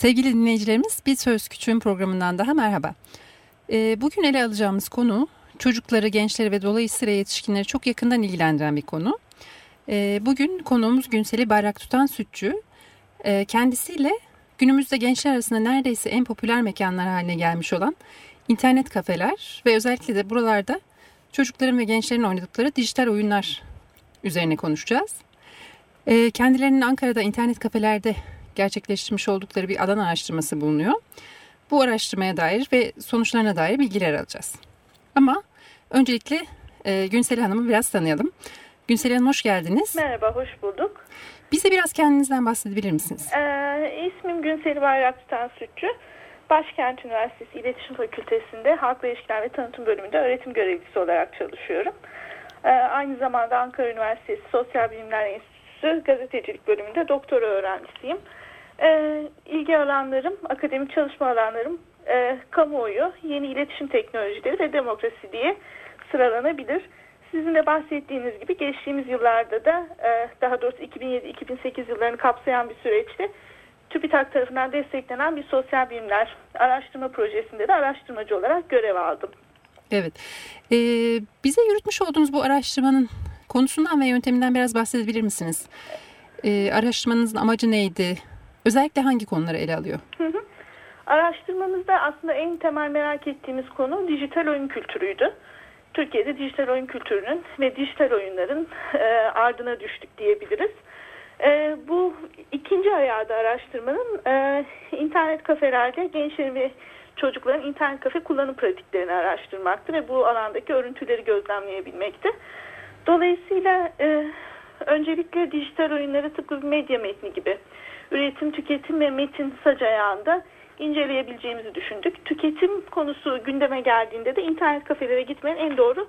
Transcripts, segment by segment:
Sevgili dinleyicilerimiz Bir Söz Küçüğün programından daha merhaba. Ee, bugün ele alacağımız konu çocukları, gençleri ve dolayısıyla yetişkinleri çok yakından ilgilendiren bir konu. Ee, bugün konuğumuz Günseli Bayrak Tutan Sütçü. Ee, kendisiyle günümüzde gençler arasında neredeyse en popüler mekanlar haline gelmiş olan internet kafeler ve özellikle de buralarda çocukların ve gençlerin oynadıkları dijital oyunlar üzerine konuşacağız. Kendilerinin Ankara'da internet kafelerde gerçekleştirmiş oldukları bir alan araştırması bulunuyor. Bu araştırmaya dair ve sonuçlarına dair bilgiler alacağız. Ama öncelikle e, Günsel Hanım'ı biraz tanıyalım. Günsel Hanım hoş geldiniz. Merhaba, hoş bulduk. Bize biraz kendinizden bahsedebilir misiniz? Ee, ismim Günsel Bayraktutan Sütçü. Başkent Üniversitesi İletişim Fakültesi'nde Halkla İlişkiler ve Tanıtım Bölümünde öğretim görevlisi olarak çalışıyorum. Ee, aynı zamanda Ankara Üniversitesi Sosyal Bilimler Enstitüsü Gazetecilik Bölümünde doktora öğrencisiyim. Ee, ilgi alanlarım, akademik çalışma alanlarım, e, kamuoyu, yeni iletişim teknolojileri ve demokrasi diye sıralanabilir. Sizin de bahsettiğiniz gibi geçtiğimiz yıllarda da e, daha doğrusu 2007-2008 yıllarını kapsayan bir süreçte TÜBİTAK tarafından desteklenen bir sosyal bilimler araştırma projesinde de araştırmacı olarak görev aldım. Evet. Ee, bize yürütmüş olduğunuz bu araştırmanın konusundan ve yönteminden biraz bahsedebilir misiniz? Ee, araştırmanızın amacı neydi? Özellikle hangi konuları ele alıyor? Hı. Araştırmamızda aslında en temel merak ettiğimiz konu dijital oyun kültürüydü. Türkiye'de dijital oyun kültürünün ve dijital oyunların e, ardına düştük diyebiliriz. E, bu ikinci ayağı da araştırmanın e, internet kafelerde gençlerin ve çocukların internet kafe kullanım pratiklerini araştırmaktı ve bu alandaki örüntüleri gözlemleyebilmekti. Dolayısıyla öncelikle dijital oyunları tıpkı medya metni gibi üretim, tüketim ve metin sac ayağında inceleyebileceğimizi düşündük. Tüketim konusu gündeme geldiğinde de internet kafelere gitmenin en doğru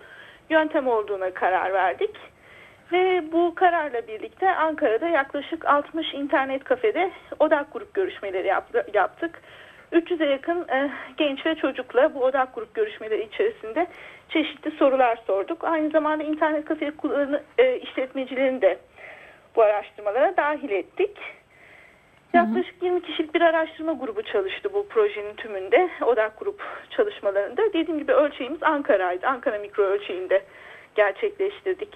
yöntem olduğuna karar verdik. Ve bu kararla birlikte Ankara'da yaklaşık 60 internet kafede odak grup görüşmeleri yaptık. 300'e yakın e, genç ve çocukla bu odak grup görüşmeleri içerisinde çeşitli sorular sorduk. Aynı zamanda internet kafe kullanı, e, işletmecilerini de bu araştırmalara dahil ettik. Yaklaşık 20 kişilik bir araştırma grubu çalıştı bu projenin tümünde, odak grup çalışmalarında. Dediğim gibi ölçeğimiz Ankara'ydı. Ankara mikro ölçeğinde gerçekleştirdik.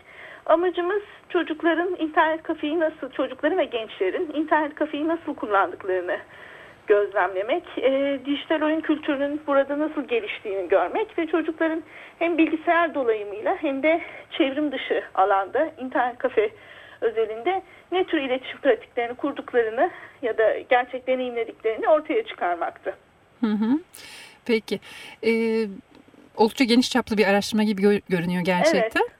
Amacımız çocukların internet kafeyi nasıl, çocukların ve gençlerin internet kafeyi nasıl kullandıklarını gözlemlemek, e, dijital oyun kültürünün burada nasıl geliştiğini görmek ve çocukların hem bilgisayar dolayımıyla hem de çevrim dışı alanda internet kafe özelinde ne tür iletişim pratiklerini kurduklarını ya da gerçek deneyimlediklerini ortaya çıkarmaktı. Hı hı. Peki. Ee, oldukça geniş çaplı bir araştırma gibi gö görünüyor gerçekten. Evet.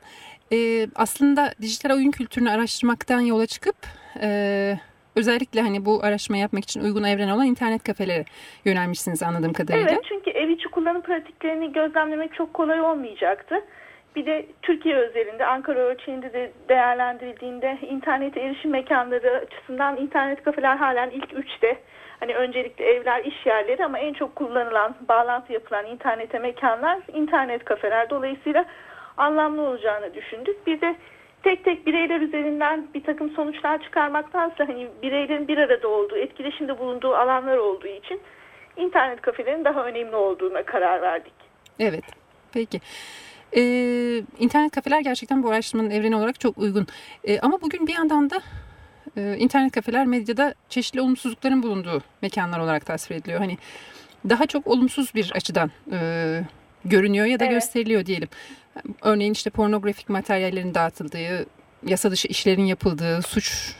Ee, aslında dijital oyun kültürünü araştırmaktan yola çıkıp e, özellikle hani bu araştırma yapmak için uygun evren olan internet kafelere yönelmişsiniz anladığım kadarıyla. Evet çünkü ev içi kullanım pratiklerini gözlemlemek çok kolay olmayacaktı. Bir de Türkiye özelinde Ankara ölçeğinde de değerlendirildiğinde internet erişim mekanları açısından internet kafeler halen ilk üçte. Hani öncelikle evler, iş yerleri ama en çok kullanılan, bağlantı yapılan internete mekanlar internet kafeler. Dolayısıyla anlamlı olacağını düşündük. Bir de tek tek bireyler üzerinden bir takım sonuçlar çıkarmaktansa hani bireylerin bir arada olduğu, etkileşimde bulunduğu alanlar olduğu için internet kafelerin daha önemli olduğuna karar verdik. Evet, peki. Ee, internet kafeler gerçekten bu araştırmanın evreni olarak çok uygun. Ee, ama bugün bir yandan da e, internet kafeler medyada çeşitli olumsuzlukların bulunduğu mekanlar olarak tasvir ediliyor. Hani daha çok olumsuz bir açıdan e, görünüyor ya da evet. gösteriliyor diyelim. Örneğin işte pornografik materyallerin dağıtıldığı, yasa dışı işlerin yapıldığı, suç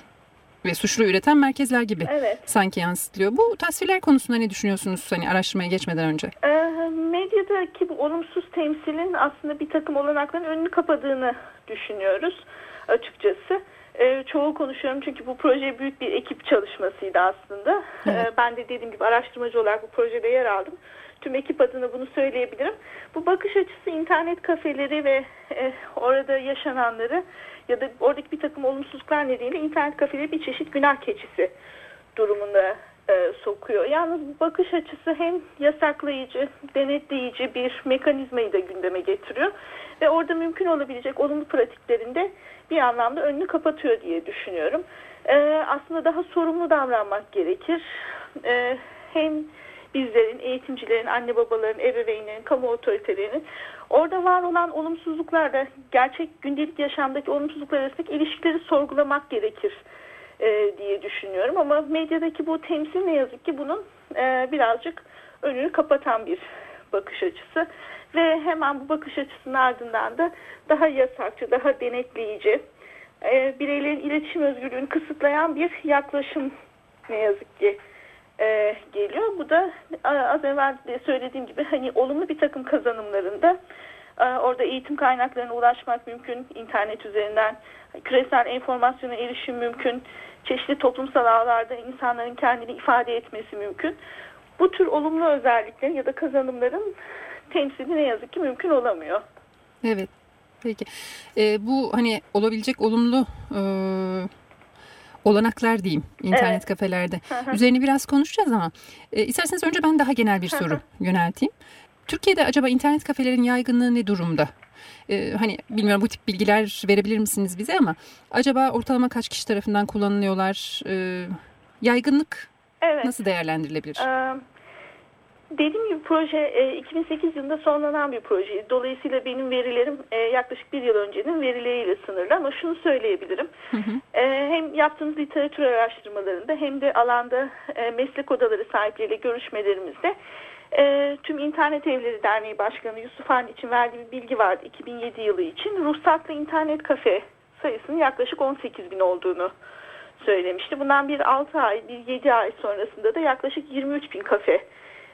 ve suçlu üreten merkezler gibi evet. sanki yansıtılıyor. Bu tasvirler konusunda ne düşünüyorsunuz hani araştırmaya geçmeden önce? Ee, medyadaki bu olumsuz temsilin aslında bir takım olanakların önünü kapadığını düşünüyoruz açıkçası. E, çoğu konuşuyorum çünkü bu proje büyük bir ekip çalışmasıydı aslında. Evet. E, ben de dediğim gibi araştırmacı olarak bu projede yer aldım. Tüm ekip adına bunu söyleyebilirim. Bu bakış açısı internet kafeleri ve e, orada yaşananları ya da oradaki bir takım olumsuzluklar nedeniyle internet kafeleri bir çeşit günah keçisi durumunda e, sokuyor. Yalnız bakış açısı hem yasaklayıcı, denetleyici bir mekanizmayı da gündeme getiriyor ve orada mümkün olabilecek olumlu pratiklerinde bir anlamda önünü kapatıyor diye düşünüyorum. E, aslında daha sorumlu davranmak gerekir. E, hem bizlerin, eğitimcilerin, anne babaların, ebeveynlerin, kamu otoritelerinin orada var olan olumsuzluklarla gerçek gündelik yaşamdaki olumsuzluklar arasındaki ilişkileri sorgulamak gerekir e, diye düşünüyorum. Ama medyadaki bu temsil ne yazık ki bunun e, birazcık önünü kapatan bir bakış açısı ve hemen bu bakış açısının ardından da daha yasakçı, daha denetleyici, e, bireylerin iletişim özgürlüğünü kısıtlayan bir yaklaşım ne yazık ki e, geliyor. Bu da az evvel söylediğim gibi hani olumlu bir takım kazanımlarında orada eğitim kaynaklarına ulaşmak mümkün. internet üzerinden küresel enformasyona erişim mümkün. Çeşitli toplumsal ağlarda insanların kendini ifade etmesi mümkün. Bu tür olumlu özelliklerin ya da kazanımların temsili ne yazık ki mümkün olamıyor. Evet. Peki. E, bu hani olabilecek olumlu e, olanaklar diyeyim internet evet. kafelerde. Üzerine biraz konuşacağız ama e, isterseniz önce ben daha genel bir soru yönelteyim. Türkiye'de acaba internet kafelerin yaygınlığı ne durumda? Ee, hani bilmiyorum bu tip bilgiler verebilir misiniz bize ama acaba ortalama kaç kişi tarafından kullanılıyorlar? Ee, yaygınlık evet. nasıl değerlendirilebilir? Ee, Dediğim gibi proje e, 2008 yılında sonlanan bir proje. Dolayısıyla benim verilerim e, yaklaşık bir yıl öncenin verileriyle sınırlı ama şunu söyleyebilirim. Hı hı. E, hem yaptığımız literatür araştırmalarında hem de alanda e, meslek odaları sahipleriyle görüşmelerimizde e, tüm İnternet Evleri Derneği Başkanı Yusuf Han için verdiği bir bilgi vardı 2007 yılı için. Ruhsatlı internet kafe sayısının yaklaşık 18 bin olduğunu söylemişti. Bundan bir 6 ay, bir 7 ay sonrasında da yaklaşık 23 bin kafe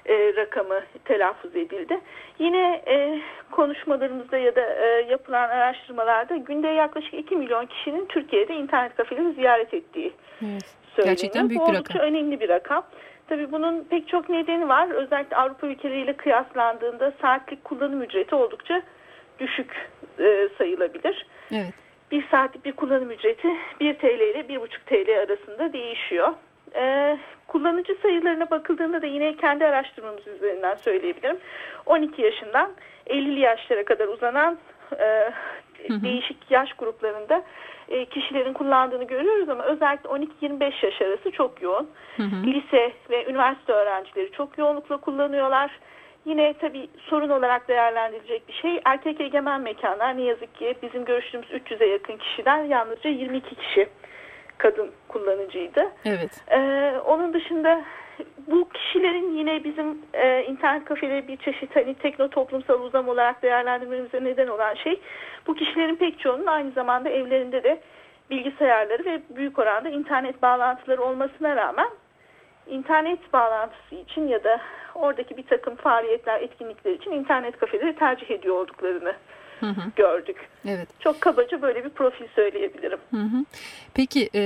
e, rakamı telaffuz edildi. Yine e, konuşmalarımızda ya da e, yapılan araştırmalarda günde yaklaşık 2 milyon kişinin Türkiye'de internet kafeleri ziyaret ettiği evet. Söyleniyor. Gerçekten büyük bir rakam. önemli bir rakam. Tabii bunun pek çok nedeni var. Özellikle Avrupa ülkeleriyle kıyaslandığında saatlik kullanım ücreti oldukça düşük e, sayılabilir. Evet. Bir saatlik bir kullanım ücreti 1 TL ile 1,5 TL arasında değişiyor. E, kullanıcı sayılarına bakıldığında da yine kendi araştırmamız üzerinden söyleyebilirim. 12 yaşından 50'li yaşlara kadar uzanan e, değişik yaş gruplarında e, kişilerin kullandığını görüyoruz ama özellikle 12-25 yaş arası çok yoğun. Hı hı. Lise ve üniversite öğrencileri çok yoğunlukla kullanıyorlar. Yine tabii sorun olarak değerlendirilecek bir şey erkek egemen mekanlar ne yazık ki bizim görüştüğümüz 300'e yakın kişiden yalnızca 22 kişi kadın kullanıcıydı. Evet. Ee, onun dışında bu kişilerin yine bizim e, internet kafeleri bir çeşit hani tekno toplumsal uzam olarak değerlendirmemize neden olan şey bu kişilerin pek çoğunun aynı zamanda evlerinde de bilgisayarları ve büyük oranda internet bağlantıları olmasına rağmen internet bağlantısı için ya da oradaki bir takım faaliyetler, etkinlikler için internet kafeleri tercih ediyor olduklarını hı hı. gördük. Evet. Çok kabaca böyle bir profil söyleyebilirim. Hı hı. Peki e,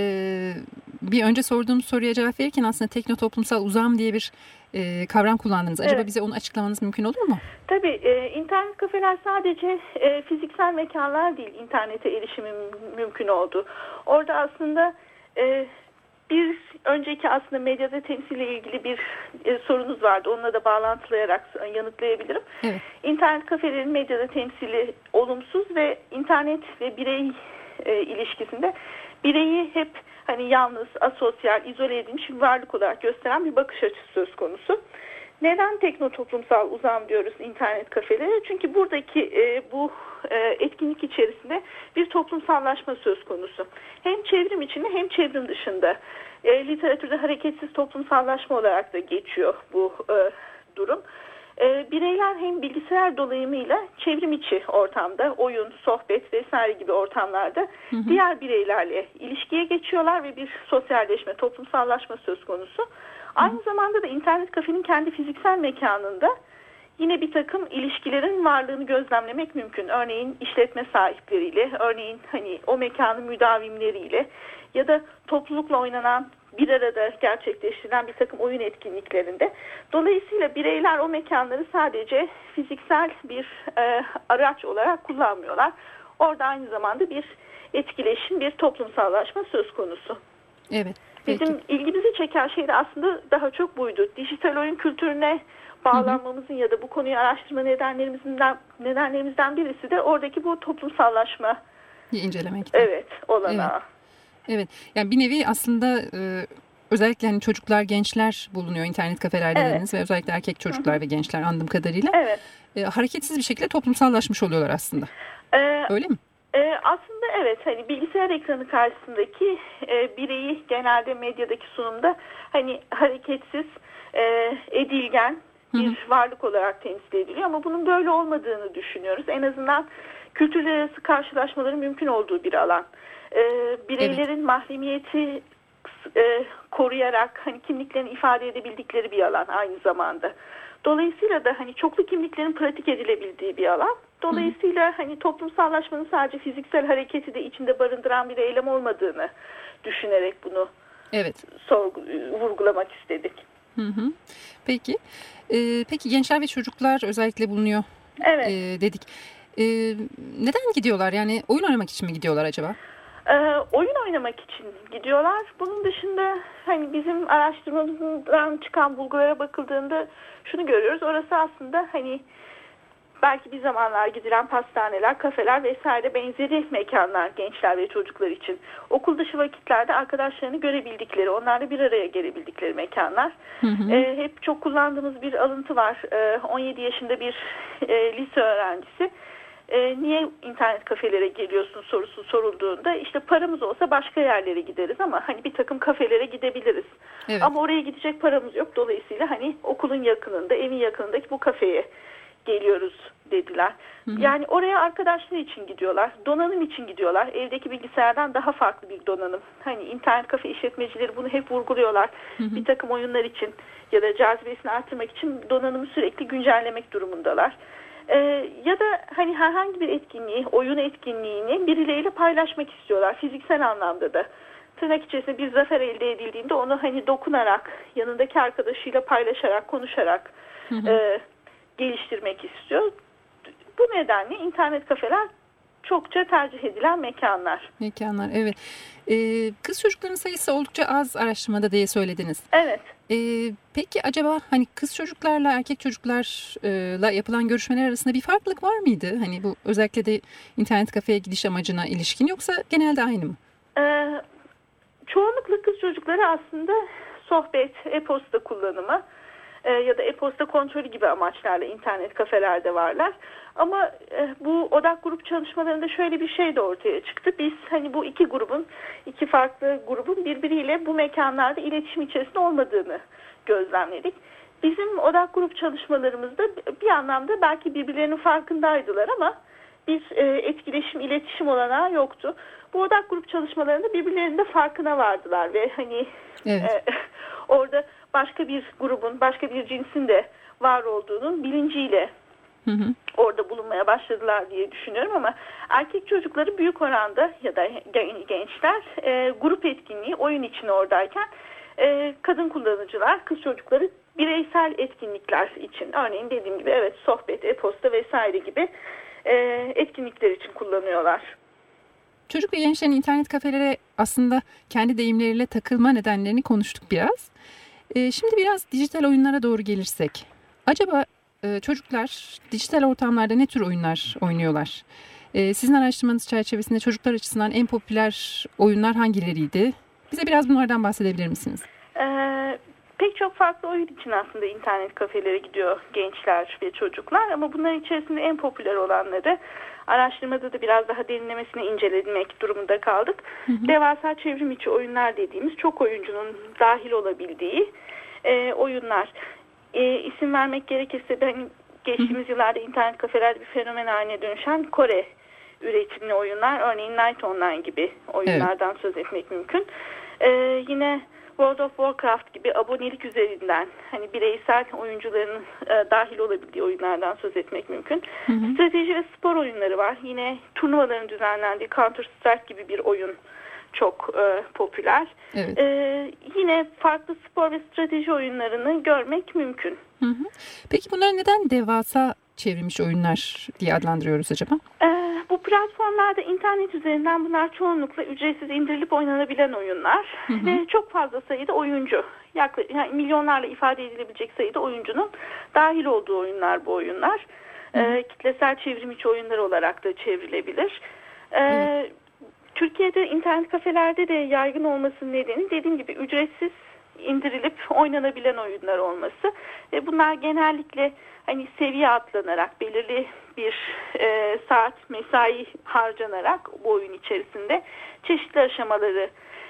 bir önce sorduğum soruya cevap verirken aslında tekno toplumsal uzam diye bir e, kavram kullandınız. Acaba evet. bize onu açıklamanız mümkün olur mu? Tabii. E, internet kafeler sadece e, fiziksel mekanlar değil internete erişimin mümkün oldu. Orada aslında e, bir önceki aslında medyada temsille ilgili bir e, sorunuz vardı. Onunla da bağlantılayarak yanıtlayabilirim. Evet. İnternet kafelerin medyada temsili olumsuz ve internet ve birey e, ilişkisinde bireyi hep hani yalnız, asosyal, izole edilmiş bir varlık olarak gösteren bir bakış açısı söz konusu. Neden tekno toplumsal uzam diyoruz internet kafeleri? Çünkü buradaki e, bu e, etkinlik içerisinde bir toplumsallaşma söz konusu. Hem çevrim içinde hem çevrim dışında. E, literatürde hareketsiz toplumsallaşma olarak da geçiyor bu e, durum. E, bireyler hem bilgisayar dolayımıyla çevrim içi ortamda, oyun, sohbet vesaire gibi ortamlarda hı hı. diğer bireylerle ilişkiye geçiyorlar ve bir sosyalleşme, toplumsallaşma söz konusu. Aynı zamanda da internet kafenin kendi fiziksel mekanında yine bir takım ilişkilerin varlığını gözlemlemek mümkün. Örneğin işletme sahipleriyle, örneğin hani o mekanın müdavimleriyle ya da toplulukla oynanan bir arada gerçekleştirilen bir takım oyun etkinliklerinde. Dolayısıyla bireyler o mekanları sadece fiziksel bir e, araç olarak kullanmıyorlar. Orada aynı zamanda bir etkileşim, bir toplumsallaşma söz konusu. Evet. Bizim ilgimizi çeken şey de aslında daha çok buydu. Dijital oyun kültürüne bağlanmamızın hı hı. ya da bu konuyu araştırma nedenlerimizden nedenlerimizden birisi de oradaki bu toplumsallaşma incelemek. Evet, olana. Evet. evet. Yani bir nevi aslında e, özellikle hani çocuklar, gençler bulunuyor internet kafelerde evet. dediniz ve özellikle erkek çocuklar hı hı. ve gençler anladığım kadarıyla. Evet. E, hareketsiz bir şekilde toplumsallaşmış oluyorlar aslında. Ee, Öyle mi? E, aslında evet hani bilgisayar ekranı karşısındaki e, bireyi genelde medyadaki sunumda hani hareketsiz, e, edilgen bir hı hı. varlık olarak temsil ediliyor ama bunun böyle olmadığını düşünüyoruz. En azından kültürler arası karşılaşmaların mümkün olduğu bir alan. E, bireylerin evet. mahremiyeti e, koruyarak hani kimliklerini ifade edebildikleri bir alan aynı zamanda. Dolayısıyla da hani çoklu kimliklerin pratik edilebildiği bir alan. Dolayısıyla hani toplumsallaşmanın sadece fiziksel hareketi de içinde barındıran bir eylem olmadığını düşünerek bunu evet. sorgu, vurgulamak istedik. Hı hı. Peki. Ee, peki gençler ve çocuklar özellikle bulunuyor evet. ee, dedik. Ee, neden gidiyorlar? Yani oyun oynamak için mi gidiyorlar acaba? Ee, oyun oynamak için gidiyorlar. Bunun dışında hani bizim araştırmamızdan çıkan bulgulara bakıldığında şunu görüyoruz. Orası aslında hani belki bir zamanlar gidilen pastaneler, kafeler vesaire benzeri mekanlar gençler ve çocuklar için. Okul dışı vakitlerde arkadaşlarını görebildikleri, onlarla bir araya gelebildikleri mekanlar. Hı hı. E, hep çok kullandığımız bir alıntı var. E, 17 yaşında bir e, lise öğrencisi. E, niye internet kafelere geliyorsun sorusu sorulduğunda işte paramız olsa başka yerlere gideriz ama hani bir takım kafelere gidebiliriz. Evet. Ama oraya gidecek paramız yok. Dolayısıyla hani okulun yakınında, evin yakınındaki bu kafeye dediler. Hı hı. Yani oraya arkadaşlar için gidiyorlar, donanım için gidiyorlar. Evdeki bilgisayardan daha farklı bir donanım. Hani internet kafe işletmecileri bunu hep vurguluyorlar. Hı hı. Bir takım oyunlar için ya da cazibesini artırmak için donanımı sürekli güncellemek durumundalar. Ee, ya da hani herhangi bir etkinliği, oyun etkinliğini birileriyle paylaşmak istiyorlar fiziksel anlamda da. Tırnak içerisinde bir zafer elde edildiğinde onu hani dokunarak, yanındaki arkadaşıyla paylaşarak, konuşarak hı hı. E, geliştirmek istiyor. Bu nedenle internet kafeler çokça tercih edilen mekanlar. Mekanlar evet. Ee, kız çocukların sayısı oldukça az araştırmada diye söylediniz. Evet. Ee, peki acaba hani kız çocuklarla erkek çocuklarla yapılan görüşmeler arasında bir farklılık var mıydı? Hani bu özellikle de internet kafeye gidiş amacına ilişkin yoksa genelde aynı mı? Ee, çoğunlukla kız çocukları aslında sohbet, e-posta kullanımı e, ya da e-posta kontrolü gibi amaçlarla internet kafelerde varlar. Ama e, bu odak grup çalışmalarında şöyle bir şey de ortaya çıktı. Biz hani bu iki grubun, iki farklı grubun birbiriyle bu mekanlarda iletişim içerisinde olmadığını gözlemledik. Bizim odak grup çalışmalarımızda bir anlamda belki birbirlerinin farkındaydılar ama bir e, etkileşim, iletişim olanağı yoktu. Bu odak grup çalışmalarında birbirlerinin de farkına vardılar ve hani evet. e, orada başka bir grubun, başka bir cinsin de var olduğunun bilinciyle hı hı. orada bulunmaya başladılar diye düşünüyorum ama erkek çocukları büyük oranda ya da gençler e, grup etkinliği oyun için oradayken e, kadın kullanıcılar, kız çocukları bireysel etkinlikler için örneğin dediğim gibi evet sohbet, e-posta vesaire gibi e, etkinlikler için kullanıyorlar. Çocuk ve gençlerin internet kafelere aslında kendi deyimleriyle takılma nedenlerini konuştuk biraz. E, şimdi biraz dijital oyunlara doğru gelirsek. Acaba e, çocuklar dijital ortamlarda ne tür oyunlar oynuyorlar? E, sizin araştırmanız çerçevesinde çocuklar açısından en popüler oyunlar hangileriydi? Bize biraz bunlardan bahsedebilir misiniz? Ee, pek çok farklı oyun için aslında internet kafelere gidiyor gençler ve çocuklar ama bunların içerisinde en popüler olanları araştırmada da biraz daha derinlemesine incelemek durumunda kaldık. Hı hı. Devasa çevrim içi oyunlar dediğimiz çok oyuncunun dahil olabildiği e, oyunlar. E, isim vermek gerekirse ben geçtiğimiz hı. yıllarda internet kafelerde bir fenomen haline dönüşen Kore üretimli oyunlar örneğin Night Online gibi oyunlardan evet. söz etmek mümkün. E, yine World of Warcraft gibi abonelik üzerinden hani bireysel oyuncuların e, dahil olabildiği oyunlardan söz etmek mümkün. Hı hı. Strateji ve spor oyunları var. Yine turnuvaların düzenlendiği Counter Strike gibi bir oyun çok e, popüler. Evet. E, yine farklı spor ve strateji oyunlarını görmek mümkün. Hı hı. Peki bunları neden devasa çevrilmiş oyunlar diye adlandırıyoruz acaba? E, bu platformlarda internet üzerinden bunlar çoğunlukla ücretsiz indirilip oynanabilen oyunlar hı hı. ve çok fazla sayıda oyuncu yaklaşık yani milyonlarla ifade edilebilecek sayıda oyuncunun dahil olduğu oyunlar bu oyunlar. Hı. E, kitlesel çevrim içi oyunlar olarak da çevrilebilir. E, Türkiye'de internet kafelerde de yaygın olmasının nedeni dediğim gibi ücretsiz indirilip oynanabilen oyunlar olması ve bunlar genellikle hani seviye atlanarak belirli bir e, saat mesai harcanarak bu oyun içerisinde çeşitli aşamaları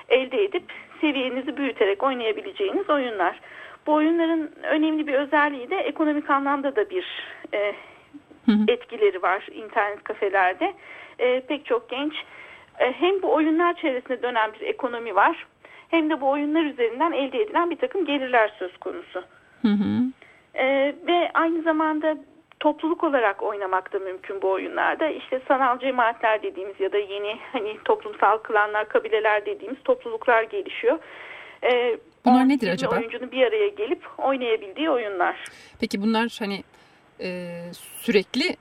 elde edip seviyenizi büyüterek oynayabileceğiniz oyunlar. Bu oyunların önemli bir özelliği de ekonomik anlamda da bir e, etkileri var internet kafelerde. E, pek çok genç e, hem bu oyunlar çevresinde dönen bir ekonomi var hem de bu oyunlar üzerinden elde edilen bir takım gelirler söz konusu. Hı hı. Ee, ve aynı zamanda topluluk olarak oynamak da mümkün bu oyunlarda. İşte sanal cemaatler dediğimiz ya da yeni hani toplumsal klanlar, kabileler dediğimiz topluluklar gelişiyor. Ee, bunlar nedir acaba? Oyuncunun bir araya gelip oynayabildiği oyunlar. Peki bunlar hani e, sürekli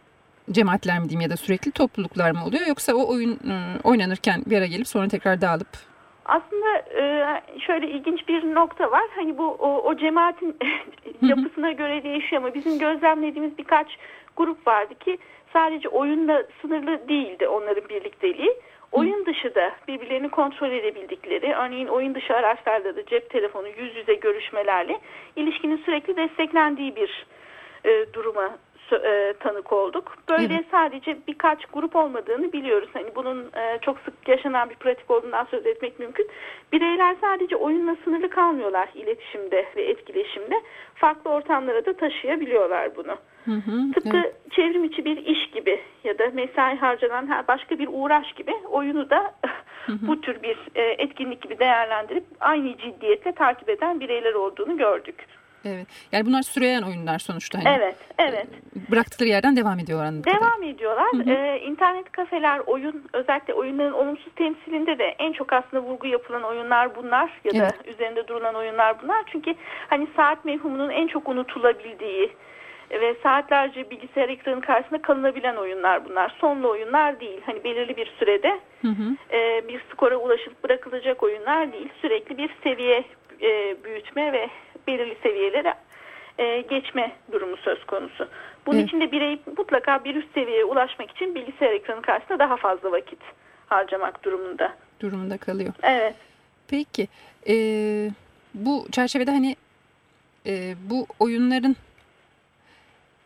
cemaatler mi diyeyim ya da sürekli topluluklar mı oluyor yoksa o oyun e, oynanırken bir araya gelip sonra tekrar dağılıp aslında e, şöyle ilginç bir nokta var. Hani bu o, o cemaatin yapısına göre değişiyor ama bizim gözlemlediğimiz birkaç grup vardı ki sadece oyunla sınırlı değildi onların birlikteliği. Oyun dışı da birbirlerini kontrol edebildikleri, örneğin oyun dışı araçlarda da cep telefonu yüz yüze görüşmelerle ilişkinin sürekli desteklendiği bir e, duruma e, tanık olduk. Böyle evet. sadece birkaç grup olmadığını biliyoruz. Hani bunun e, çok sık yaşanan bir pratik olduğundan söz etmek mümkün. Bireyler sadece oyunla sınırlı kalmıyorlar iletişimde ve etkileşimde. Farklı ortamlara da taşıyabiliyorlar bunu. Hı hı, Tıpkı evet. çevrim içi bir iş gibi ya da mesai harcanan her başka bir uğraş gibi oyunu da hı hı. bu tür bir e, etkinlik gibi değerlendirip aynı ciddiyetle takip eden bireyler olduğunu gördük. Evet. Yani bunlar süreyen oyunlar sonuçta. Hani evet, evet. Bıraktıkları yerden devam ediyorlar Devam kadar. ediyorlar. Hı hı. Ee, internet kafeler, oyun, özellikle oyunların olumsuz temsilinde de en çok aslında vurgu yapılan oyunlar bunlar ya da evet. üzerinde durulan oyunlar bunlar. Çünkü hani saat mevhumunun en çok unutulabildiği ve saatlerce bilgisayar ekranı karşısında kalınabilen oyunlar bunlar. Sonlu oyunlar değil. Hani belirli bir sürede hı hı. E, bir skora ulaşıp bırakılacak oyunlar değil. Sürekli bir seviye e, büyütme ve belirli seviyelere e, geçme durumu söz konusu. Bunun evet. için de birey mutlaka bir üst seviyeye ulaşmak için bilgisayar ekranı karşısında daha fazla vakit harcamak durumunda. Durumunda kalıyor. Evet. Peki e, bu çerçevede hani e, bu oyunların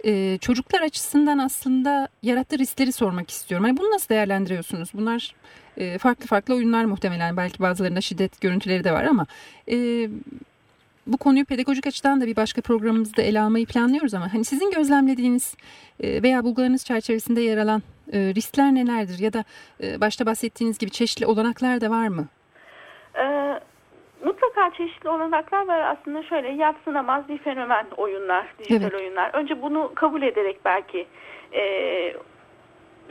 e, çocuklar açısından aslında yarattığı riskleri sormak istiyorum. Hani bunu nasıl değerlendiriyorsunuz? Bunlar e, farklı farklı oyunlar muhtemelen belki bazılarında şiddet görüntüleri de var ama e, bu konuyu pedagojik açıdan da bir başka programımızda ele almayı planlıyoruz ama hani sizin gözlemlediğiniz e, veya bulgularınız çerçevesinde yer alan e, riskler nelerdir ya da e, başta bahsettiğiniz gibi çeşitli olanaklar da var mı? Ee, mutlaka çeşitli olanaklar var aslında şöyle yatsınamaz bir fenomen oyunlar, dijital evet. oyunlar. Önce bunu kabul ederek belki e,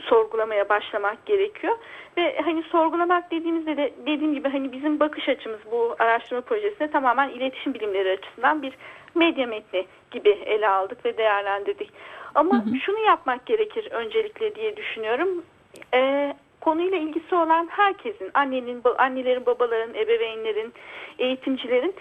sorgulamaya başlamak gerekiyor. Ve hani sorgulamak dediğimizde de dediğim gibi hani bizim bakış açımız bu araştırma projesinde tamamen iletişim bilimleri açısından bir medya metni gibi ele aldık ve değerlendirdik. Ama hı hı. şunu yapmak gerekir öncelikle diye düşünüyorum. Ee, konuyla ilgisi olan herkesin, annenin, annelerin, babaların, ebeveynlerin, eğitimcilerin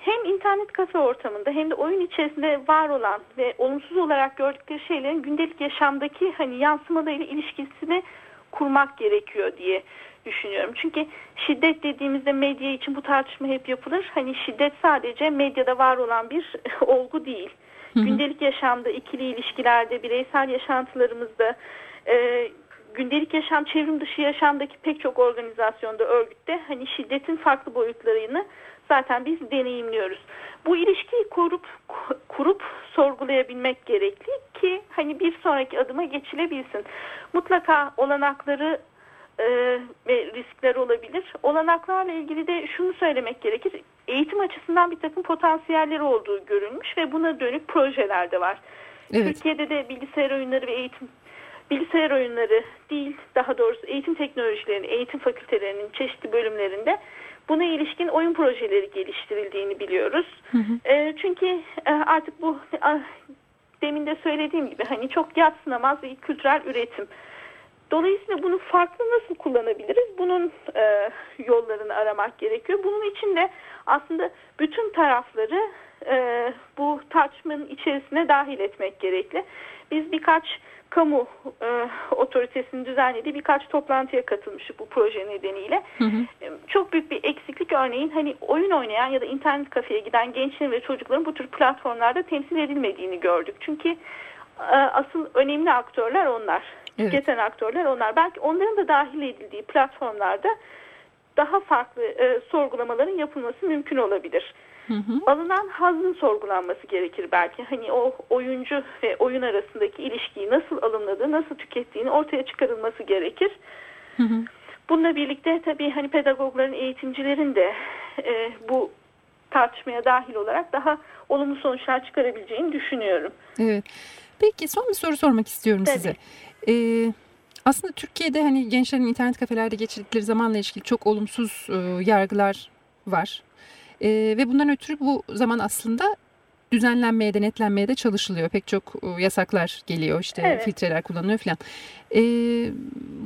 hem internet kafe ortamında hem de oyun içerisinde var olan ve olumsuz olarak gördükleri şeylerin gündelik yaşamdaki hani yansımalarıyla ilişkisini kurmak gerekiyor diye düşünüyorum. Çünkü şiddet dediğimizde medya için bu tartışma hep yapılır. Hani şiddet sadece medyada var olan bir olgu değil. Hı hı. Gündelik yaşamda, ikili ilişkilerde, bireysel yaşantılarımızda, e, gündelik yaşam, çevrim dışı yaşamdaki pek çok organizasyonda, örgütte hani şiddetin farklı boyutlarını zaten biz deneyimliyoruz. Bu ilişkiyi kurup kurup sorgulayabilmek gerekli ki hani bir sonraki adıma geçilebilsin. Mutlaka olanakları e, ve riskler olabilir. Olanaklarla ilgili de şunu söylemek gerekir. Eğitim açısından bir takım potansiyelleri olduğu görülmüş ve buna dönük projeler de var. Evet. Türkiye'de de bilgisayar oyunları ve eğitim bilgisayar oyunları değil daha doğrusu eğitim teknolojilerinin, eğitim fakültelerinin çeşitli bölümlerinde buna ilişkin oyun projeleri geliştirildiğini biliyoruz. Hı hı. E, çünkü e, artık bu e, demin de söylediğim gibi hani çok yatsınamaz bir kültürel üretim. Dolayısıyla bunu farklı nasıl kullanabiliriz? Bunun e, yollarını aramak gerekiyor. Bunun için de aslında bütün tarafları e, bu tartışmanın içerisine dahil etmek gerekli. Biz birkaç kamu e, otoritesinin düzenlediği birkaç toplantıya katılmıştık bu proje nedeniyle. Hı hı. E, çok büyük bir eksiklik örneğin hani oyun oynayan ya da internet kafeye giden gençlerin ve çocukların bu tür platformlarda temsil edilmediğini gördük. Çünkü e, asıl önemli aktörler onlar. Evet. Tüketen aktörler onlar. Belki onların da dahil edildiği platformlarda daha farklı e, sorgulamaların yapılması mümkün olabilir. Hı hı. Alınan hazın sorgulanması gerekir belki. Hani o oyuncu ve oyun arasındaki ilişkiyi nasıl alımladığı, nasıl tükettiğini ortaya çıkarılması gerekir. Hı hı. Bununla birlikte tabii hani pedagogların, eğitimcilerin de e, bu tartışmaya dahil olarak daha olumlu sonuçlar çıkarabileceğini düşünüyorum. Evet. Peki son bir soru sormak istiyorum tabii. size. Ee, aslında Türkiye'de hani gençlerin internet kafelerde geçirdikleri zamanla ilişkili çok olumsuz e, yargılar var. E, ve bundan ötürü bu zaman aslında düzenlenmeye, denetlenmeye de çalışılıyor. Pek çok e, yasaklar geliyor, işte evet. filtreler kullanılıyor falan. E,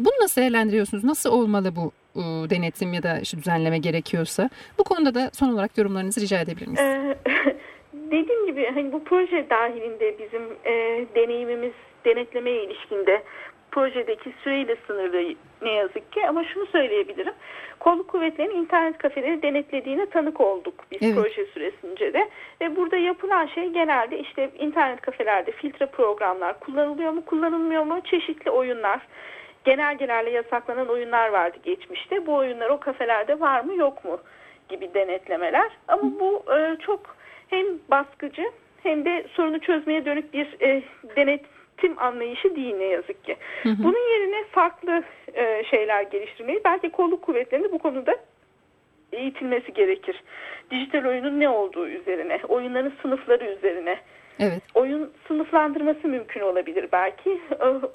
bunu nasıl değerlendiriyorsunuz? Nasıl olmalı bu e, denetim ya da işte düzenleme gerekiyorsa? Bu konuda da son olarak yorumlarınızı rica edebilir miyiz? Ee, dediğim gibi hani bu proje dahilinde bizim e, deneyimimiz denetlemeye ilişkinde projedeki süreyle sınırlı ne yazık ki. Ama şunu söyleyebilirim. Kolluk kuvvetlerinin internet kafeleri denetlediğine tanık olduk biz evet. proje süresince de. Ve burada yapılan şey genelde işte internet kafelerde filtre programlar kullanılıyor mu kullanılmıyor mu? Çeşitli oyunlar genelgelerle yasaklanan oyunlar vardı geçmişte. Bu oyunlar o kafelerde var mı yok mu gibi denetlemeler. Ama bu e, çok hem baskıcı hem de sorunu çözmeye dönük bir e, denet eğitim anlayışı değil ne yazık ki. Hı hı. Bunun yerine farklı e, şeyler geliştirmeyi belki kolluk kuvvetlerinde bu konuda eğitilmesi gerekir. Dijital oyunun ne olduğu üzerine, oyunların sınıfları üzerine. Evet. Oyun sınıflandırması mümkün olabilir belki.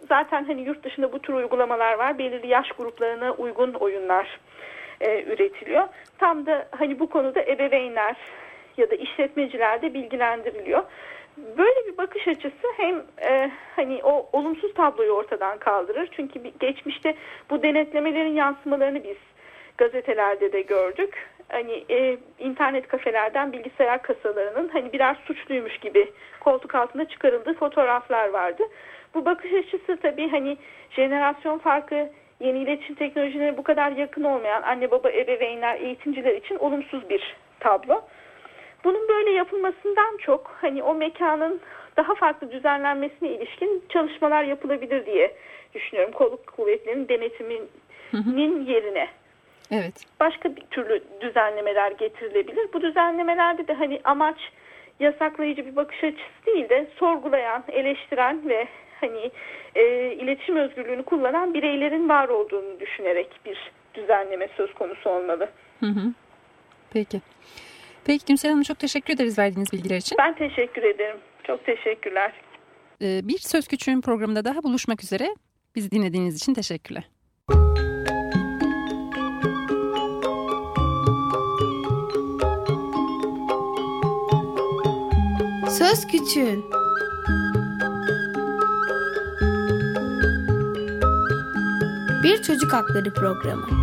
Zaten hani yurt dışında bu tür uygulamalar var. Belirli yaş gruplarına uygun oyunlar e, üretiliyor. Tam da hani bu konuda ebeveynler ya da işletmeciler de bilgilendiriliyor. Böyle bir bakış açısı hem e, hani o olumsuz tabloyu ortadan kaldırır. Çünkü geçmişte bu denetlemelerin yansımalarını biz gazetelerde de gördük. Hani e, internet kafelerden bilgisayar kasalarının hani birer suçluymuş gibi koltuk altında çıkarıldığı fotoğraflar vardı. Bu bakış açısı tabii hani jenerasyon farkı yeni iletişim teknolojilerine bu kadar yakın olmayan anne baba ebeveynler eğitimciler için olumsuz bir tablo. Bunun böyle yapılmasından çok hani o mekanın daha farklı düzenlenmesine ilişkin çalışmalar yapılabilir diye düşünüyorum. Kolluk kuvvetlerinin denetiminin yerine. Evet. Başka bir türlü düzenlemeler getirilebilir. Bu düzenlemelerde de hani amaç yasaklayıcı bir bakış açısı değil de sorgulayan, eleştiren ve hani e, iletişim özgürlüğünü kullanan bireylerin var olduğunu düşünerek bir düzenleme söz konusu olmalı. Hı hı. Peki. Peki Gümsel Hanım çok teşekkür ederiz verdiğiniz bilgiler için. Ben teşekkür ederim. Çok teşekkürler. Ee, bir Söz Küçüğün programında daha buluşmak üzere. Bizi dinlediğiniz için teşekkürler. Söz Küçüğün Bir Çocuk Hakları Programı